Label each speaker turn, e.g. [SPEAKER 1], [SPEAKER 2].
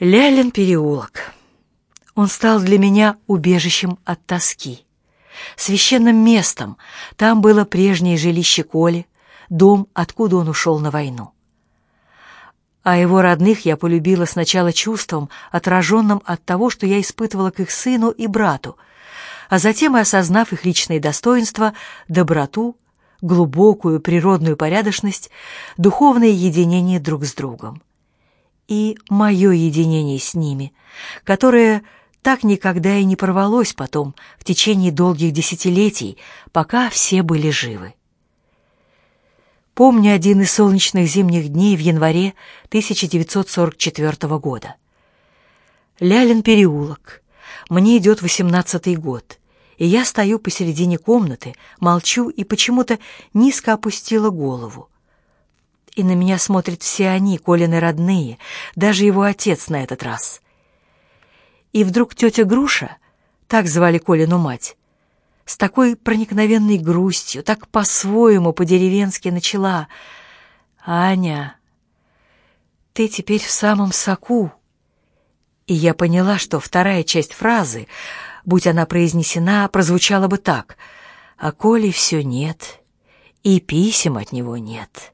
[SPEAKER 1] Лялин переулок. Он стал для меня убежищем от тоски. Священным местом. Там было прежнее жилище Коли, дом, откуда он ушел на войну. А его родных я полюбила сначала чувством, отраженным от того, что я испытывала к их сыну и брату, а затем и осознав их личные достоинства, доброту, глубокую природную порядочность, духовное единение друг с другом. И мое единение с ними, которое так никогда и не порвалось потом в течение долгих десятилетий, пока все были живы. Помню один из солнечных зимних дней в январе 1944 года. Лялин переулок. Мне идет восемнадцатый год, и я стою посередине комнаты, молчу и почему-то низко опустила голову. И на меня смотрят все они, Колины родные, даже его отец на этот раз. И вдруг тетя Груша, так звали Колину мать, с такой проникновенной грустью, так по-своему, по-деревенски начала. «Аня, ты теперь в самом соку». И я поняла, что вторая часть фразы, будь она произнесена, прозвучала бы так. «А Коли все нет, и писем от него нет».